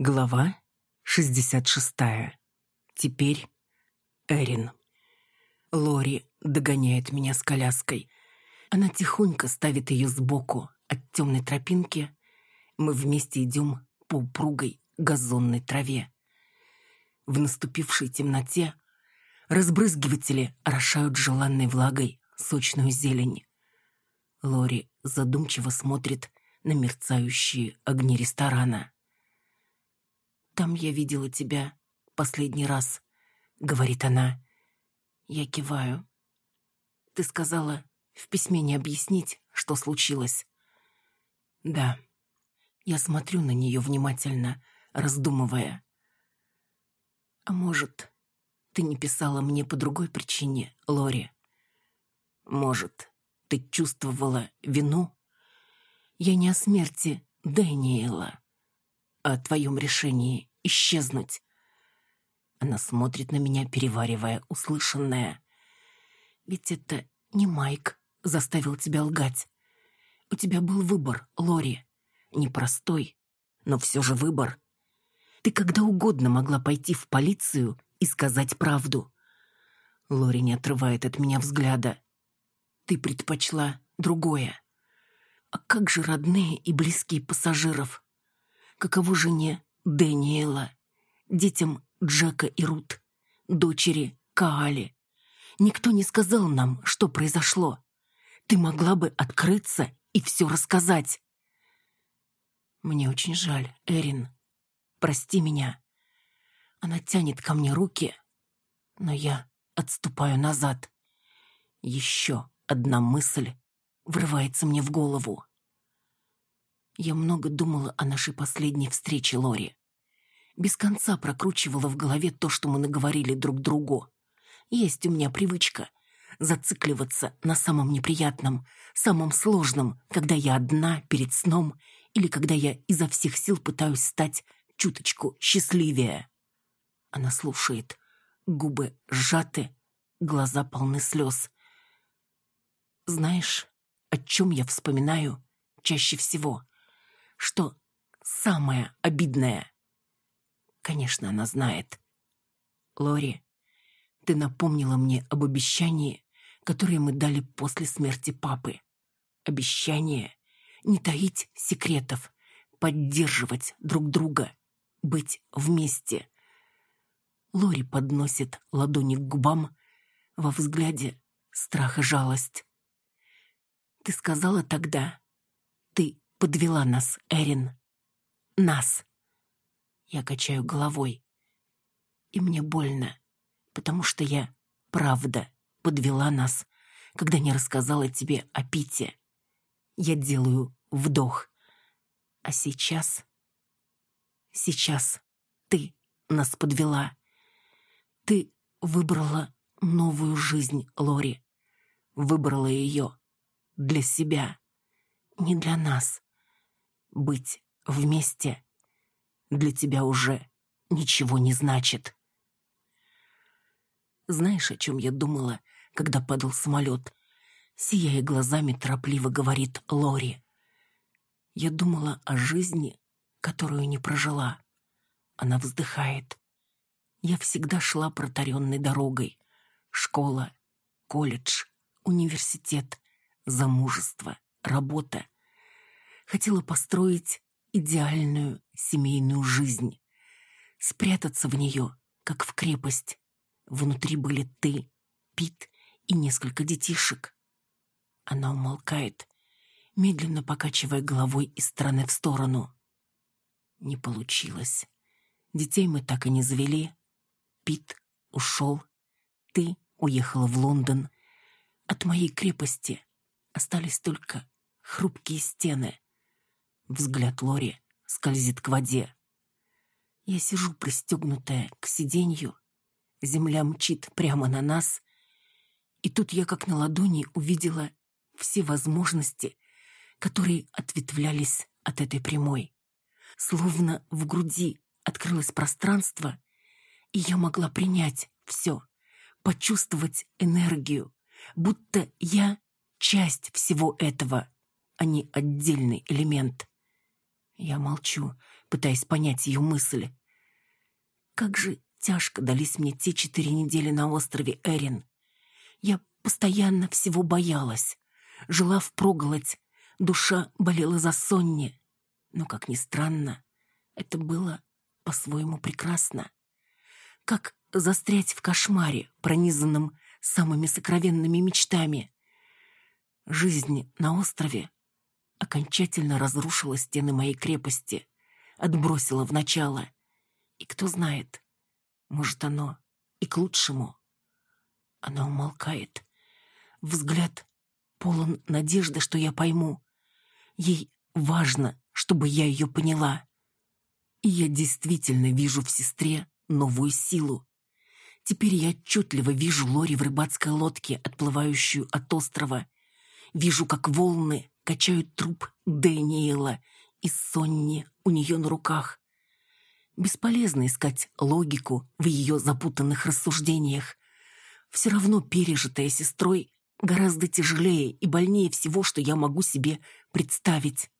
Глава 66. Теперь Эрин. Лори догоняет меня с коляской. Она тихонько ставит ее сбоку от темной тропинки. Мы вместе идем по упругой газонной траве. В наступившей темноте разбрызгиватели орошают желанной влагой сочную зелень. Лори задумчиво смотрит на мерцающие огни ресторана. «Там я видела тебя последний раз», — говорит она. Я киваю. «Ты сказала в письме не объяснить, что случилось?» «Да». Я смотрю на нее внимательно, раздумывая. «А может, ты не писала мне по другой причине, Лори?» «Может, ты чувствовала вину?» «Я не о смерти Дэниела, а о твоем решении исчезнуть. Она смотрит на меня, переваривая услышанное. Ведь это не Майк заставил тебя лгать. У тебя был выбор, Лори. Непростой, но все же выбор. Ты когда угодно могла пойти в полицию и сказать правду. Лори не отрывает от меня взгляда. Ты предпочла другое. А как же родные и близкие пассажиров? Каково жене Дэниела, детям Джека и Рут, дочери Каали. Никто не сказал нам, что произошло. Ты могла бы открыться и все рассказать. Мне очень жаль, Эрин. Прости меня. Она тянет ко мне руки, но я отступаю назад. Еще одна мысль врывается мне в голову. Я много думала о нашей последней встрече, Лори без конца прокручивала в голове то, что мы наговорили друг другу. Есть у меня привычка зацикливаться на самом неприятном, самом сложном, когда я одна перед сном или когда я изо всех сил пытаюсь стать чуточку счастливее. Она слушает, губы сжаты, глаза полны слез. Знаешь, о чем я вспоминаю чаще всего? Что самое обидное? Конечно, она знает. Лори, ты напомнила мне об обещании, которое мы дали после смерти папы. Обещание не таить секретов, поддерживать друг друга, быть вместе. Лори подносит ладони к губам, во взгляде страх и жалость. Ты сказала тогда, ты подвела нас, Эрин. Нас. Я качаю головой. И мне больно, потому что я, правда, подвела нас, когда не рассказала тебе о Пите. Я делаю вдох. А сейчас... Сейчас ты нас подвела. Ты выбрала новую жизнь, Лори. Выбрала ее для себя, не для нас. Быть вместе для тебя уже ничего не значит. Знаешь, о чем я думала, когда падал самолет? Сияя глазами, торопливо говорит Лори. Я думала о жизни, которую не прожила. Она вздыхает. Я всегда шла протаренной дорогой. Школа, колледж, университет, замужество, работа. Хотела построить идеальную семейную жизнь. Спрятаться в нее, как в крепость. Внутри были ты, Пит и несколько детишек. Она умолкает, медленно покачивая головой из стороны в сторону. Не получилось. Детей мы так и не завели. Пит ушел. Ты уехала в Лондон. От моей крепости остались только хрупкие стены. Взгляд Лори скользит к воде. Я сижу пристегнутая к сиденью. Земля мчит прямо на нас. И тут я как на ладони увидела все возможности, которые ответвлялись от этой прямой. Словно в груди открылось пространство, и я могла принять все, почувствовать энергию, будто я часть всего этого, а не отдельный элемент. Я молчу, пытаясь понять ее мысль. Как же тяжко дались мне те четыре недели на острове Эрин. Я постоянно всего боялась. Жила впроголодь, душа болела за Сонни. Но, как ни странно, это было по-своему прекрасно. Как застрять в кошмаре, пронизанном самыми сокровенными мечтами. Жизнь на острове окончательно разрушила стены моей крепости, отбросила в начало. И кто знает, может, оно и к лучшему. Она умолкает. Взгляд полон надежды, что я пойму. Ей важно, чтобы я ее поняла. И я действительно вижу в сестре новую силу. Теперь я отчетливо вижу Лори в рыбацкой лодке, отплывающую от острова. Вижу, как волны качают труп Дэниела и Сонни у нее на руках. Бесполезно искать логику в ее запутанных рассуждениях. Все равно пережитая сестрой гораздо тяжелее и больнее всего, что я могу себе представить.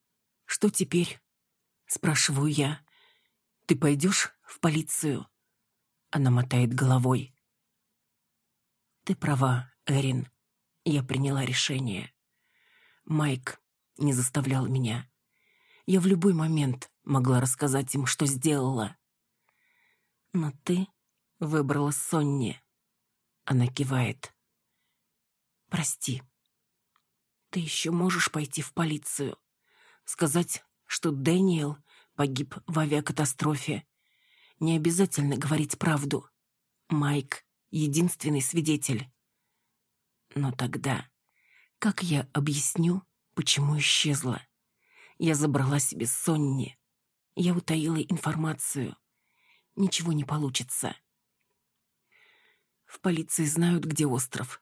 «Что теперь?» — спрашиваю я. «Ты пойдешь в полицию?» Она мотает головой. «Ты права, Эрин. Я приняла решение. Майк не заставлял меня. Я в любой момент могла рассказать им, что сделала. Но ты выбрала Сонни. Она кивает. Прости. Ты еще можешь пойти в полицию. Сказать, что Дэниел погиб в авиакатастрофе. Не обязательно говорить правду. Майк — единственный свидетель. Но тогда как я объясню, почему исчезла? Я забрала себе Сонни. Я утаила информацию. Ничего не получится. В полиции знают, где остров.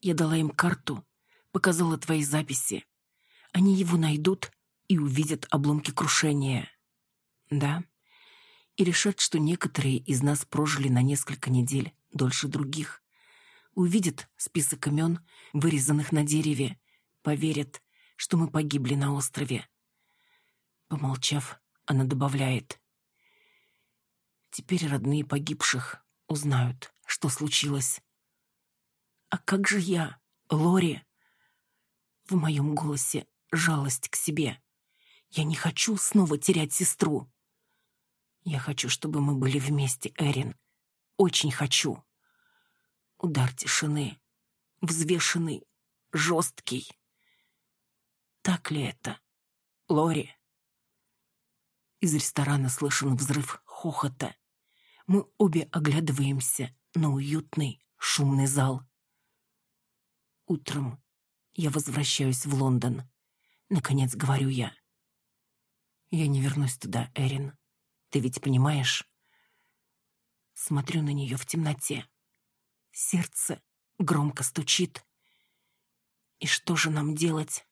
Я дала им карту, показала твои записи. Они его найдут и увидят обломки крушения. Да, и решат, что некоторые из нас прожили на несколько недель дольше других. Увидят список имен, вырезанных на дереве, поверят, что мы погибли на острове. Помолчав, она добавляет. Теперь родные погибших узнают, что случилось. А как же я, Лори? В моем голосе жалость к себе. Я не хочу снова терять сестру. Я хочу, чтобы мы были вместе, Эрин. Очень хочу. Удар тишины. Взвешенный, жесткий. Так ли это, Лори? Из ресторана слышен взрыв хохота. Мы обе оглядываемся на уютный, шумный зал. Утром я возвращаюсь в Лондон. Наконец говорю я. Я не вернусь туда, Эрин. Ты ведь понимаешь? Смотрю на нее в темноте. Сердце громко стучит. И что же нам делать?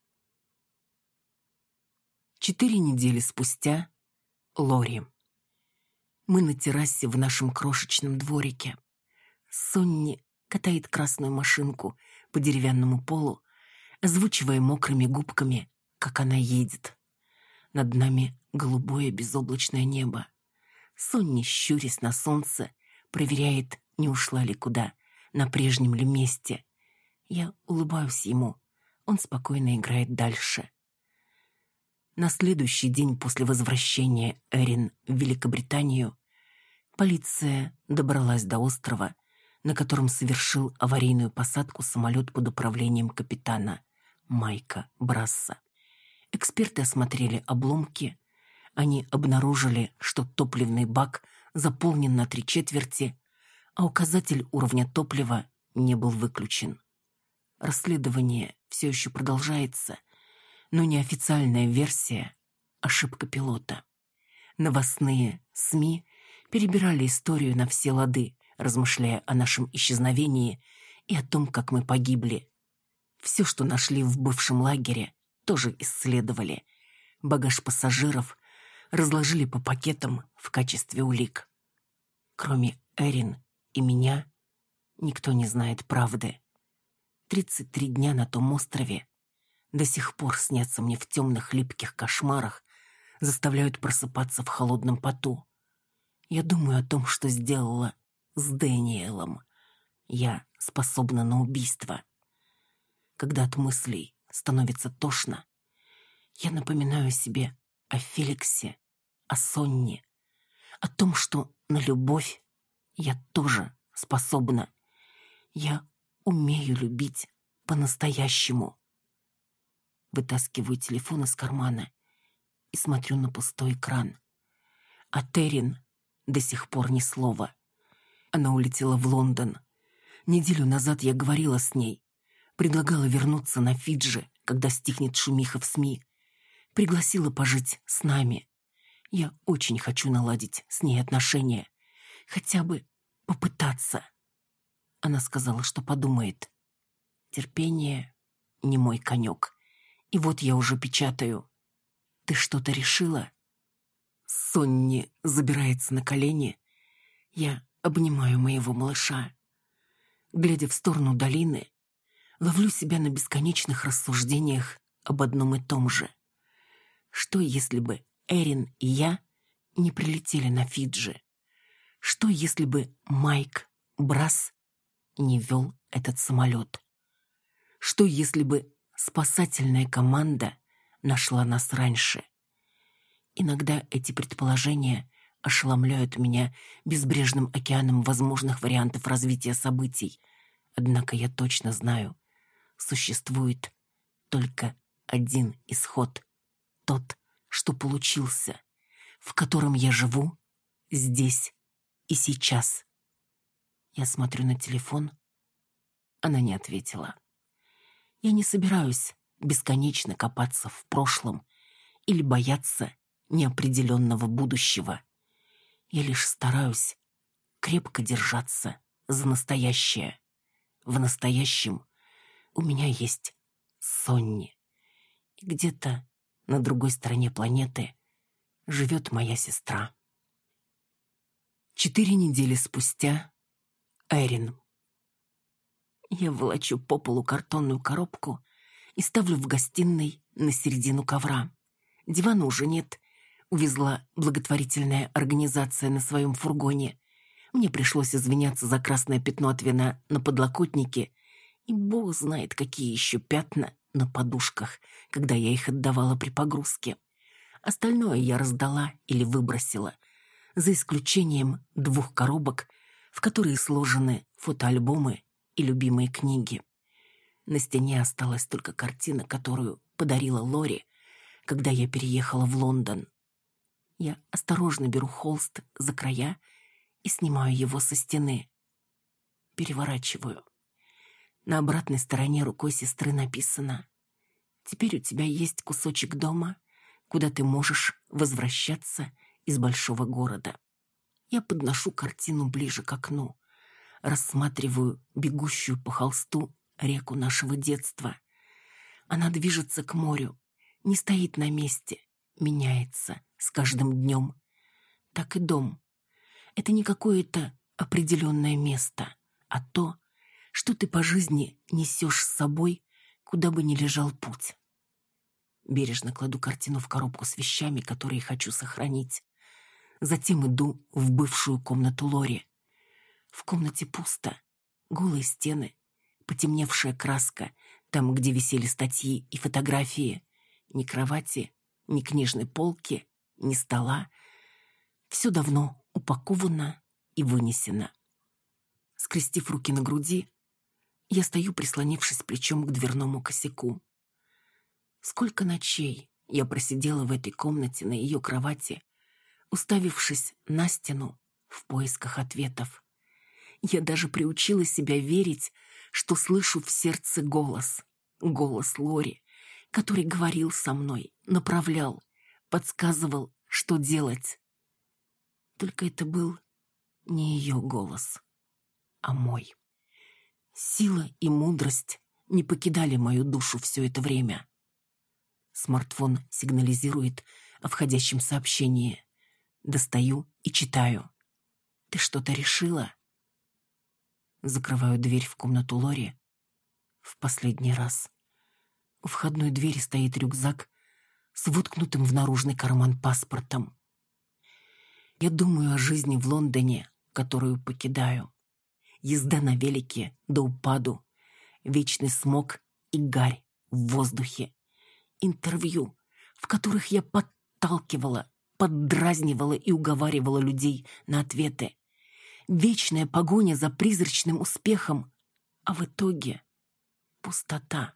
Четыре недели спустя Лори. Мы на террасе в нашем крошечном дворике. Сонни катает красную машинку по деревянному полу, озвучивая мокрыми губками, как она едет. Над нами голубое безоблачное небо. Сонни, щурясь на солнце, проверяет, не ушла ли куда, на прежнем ли месте. Я улыбаюсь ему. Он спокойно играет дальше. На следующий день после возвращения Эрин в Великобританию полиция добралась до острова, на котором совершил аварийную посадку самолет под управлением капитана Майка Брасса. Эксперты осмотрели обломки, они обнаружили, что топливный бак заполнен на три четверти, а указатель уровня топлива не был выключен. Расследование все еще продолжается, но неофициальная версия — ошибка пилота. Новостные СМИ перебирали историю на все лады, размышляя о нашем исчезновении и о том, как мы погибли. Все, что нашли в бывшем лагере, тоже исследовали. Багаж пассажиров разложили по пакетам в качестве улик. Кроме Эрин и меня, никто не знает правды. 33 дня на том острове до сих пор снятся мне в темных липких кошмарах заставляют просыпаться в холодном поту. Я думаю о том, что сделала с Дэниелом. Я способна на убийство. Когда от мыслей становится тошно, я напоминаю себе о Феликсе, о Сонне, о том, что на любовь я тоже способна. Я умею любить по-настоящему. Вытаскиваю телефон из кармана и смотрю на пустой экран. А Терин до сих пор ни слова. Она улетела в Лондон. Неделю назад я говорила с ней. Предлагала вернуться на Фиджи, когда стихнет шумиха в СМИ. Пригласила пожить с нами. Я очень хочу наладить с ней отношения. Хотя бы попытаться. Она сказала, что подумает. Терпение не мой конек. И вот я уже печатаю. Ты что-то решила? Сонни забирается на колени. Я обнимаю моего малыша. Глядя в сторону долины, ловлю себя на бесконечных рассуждениях об одном и том же. Что, если бы Эрин и я не прилетели на Фиджи? Что, если бы Майк Брас не вел этот самолет? Что, если бы спасательная команда нашла нас раньше? Иногда эти предположения ошеломляют меня безбрежным океаном возможных вариантов развития событий. Однако я точно знаю, существует только один исход. Тот, что получился, в котором я живу здесь и сейчас. Я смотрю на телефон. Она не ответила. Я не собираюсь бесконечно копаться в прошлом или бояться неопределенного будущего. Я лишь стараюсь крепко держаться за настоящее. В настоящем у меня есть Сонни. И где-то на другой стороне планеты живет моя сестра. Четыре недели спустя Эрин. Я волочу по полу картонную коробку и ставлю в гостиной на середину ковра. Дивана уже нет, увезла благотворительная организация на своем фургоне. Мне пришлось извиняться за красное пятно от вина на подлокотнике, и бог знает, какие еще пятна на подушках, когда я их отдавала при погрузке. Остальное я раздала или выбросила, за исключением двух коробок, в которые сложены фотоальбомы и любимые книги. На стене осталась только картина, которую подарила Лори, когда я переехала в Лондон. Я осторожно беру холст за края и снимаю его со стены. Переворачиваю. На обратной стороне рукой сестры написано «Теперь у тебя есть кусочек дома, куда ты можешь возвращаться из большого города». Я подношу картину ближе к окну, рассматриваю бегущую по холсту реку нашего детства. Она движется к морю, не стоит на месте, меняется, с каждым днем. Так и дом. Это не какое-то определенное место, а то, что ты по жизни несешь с собой, куда бы ни лежал путь. Бережно кладу картину в коробку с вещами, которые хочу сохранить. Затем иду в бывшую комнату Лори. В комнате пусто. Голые стены, потемневшая краска, там, где висели статьи и фотографии. Ни кровати, ни книжной полки, ни стола. Все давно упаковано и вынесено. Скрестив руки на груди, я стою, прислонившись плечом к дверному косяку. Сколько ночей я просидела в этой комнате на ее кровати, уставившись на стену в поисках ответов. Я даже приучила себя верить, что слышу в сердце голос, голос Лори, который говорил со мной, направлял, подсказывал, что делать. Только это был не ее голос, а мой. Сила и мудрость не покидали мою душу все это время. Смартфон сигнализирует о входящем сообщении. Достаю и читаю. «Ты что-то решила?» Закрываю дверь в комнату Лори в последний раз. У входной двери стоит рюкзак с воткнутым в наружный карман паспортом. Я думаю о жизни в Лондоне, которую покидаю. Езда на велике до упаду, вечный смог и гарь в воздухе. Интервью, в которых я подталкивала, поддразнивала и уговаривала людей на ответы. Вечная погоня за призрачным успехом, а в итоге пустота.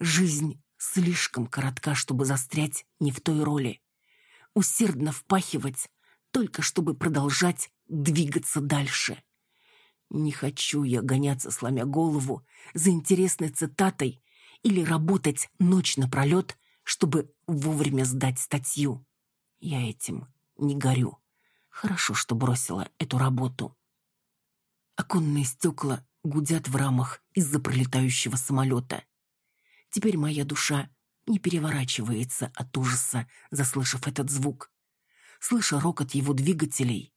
Жизнь слишком коротка, чтобы застрять не в той роли. Усердно впахивать, только чтобы продолжать двигаться дальше. Не хочу я гоняться, сломя голову, за интересной цитатой или работать ночь напролет, чтобы вовремя сдать статью. Я этим не горю. Хорошо, что бросила эту работу. Оконные стекла гудят в рамах из-за пролетающего самолета. Теперь моя душа не переворачивается от ужаса, заслышав этот звук. Слыша рокот его двигателей,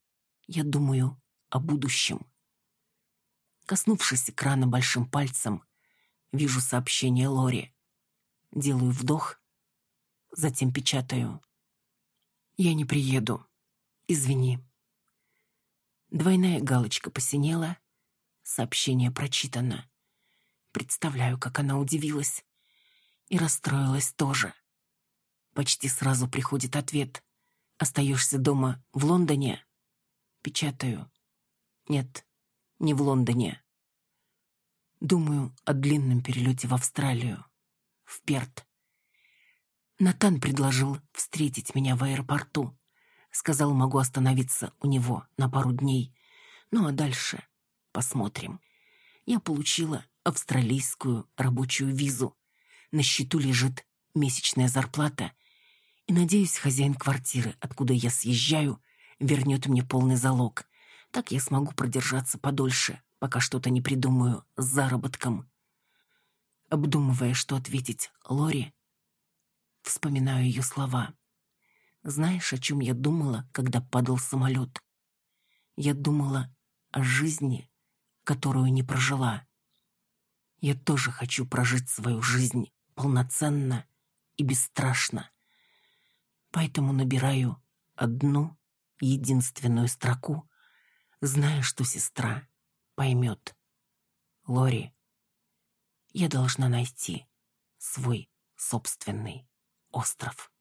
я думаю о будущем. Коснувшись экрана большим пальцем, вижу сообщение Лори. Делаю вдох, затем печатаю. «Я не приеду. Извини». Двойная галочка посинела, сообщение прочитано. Представляю, как она удивилась. И расстроилась тоже. Почти сразу приходит ответ. «Остаешься дома в Лондоне?» Печатаю. «Нет, не в Лондоне». Думаю о длинном перелете в Австралию. В Перт. Натан предложил встретить меня в аэропорту. Сказал, могу остановиться у него на пару дней. Ну а дальше посмотрим. Я получила австралийскую рабочую визу на счету лежит месячная зарплата, и, надеюсь, хозяин квартиры, откуда я съезжаю, вернет мне полный залог. Так я смогу продержаться подольше, пока что-то не придумаю с заработком. Обдумывая, что ответить Лори, вспоминаю ее слова. Знаешь, о чем я думала, когда падал самолет? Я думала о жизни, которую не прожила. Я тоже хочу прожить свою жизнь полноценно и бесстрашно. Поэтому набираю одну единственную строку, зная, что сестра поймет. Лори, я должна найти свой собственный остров.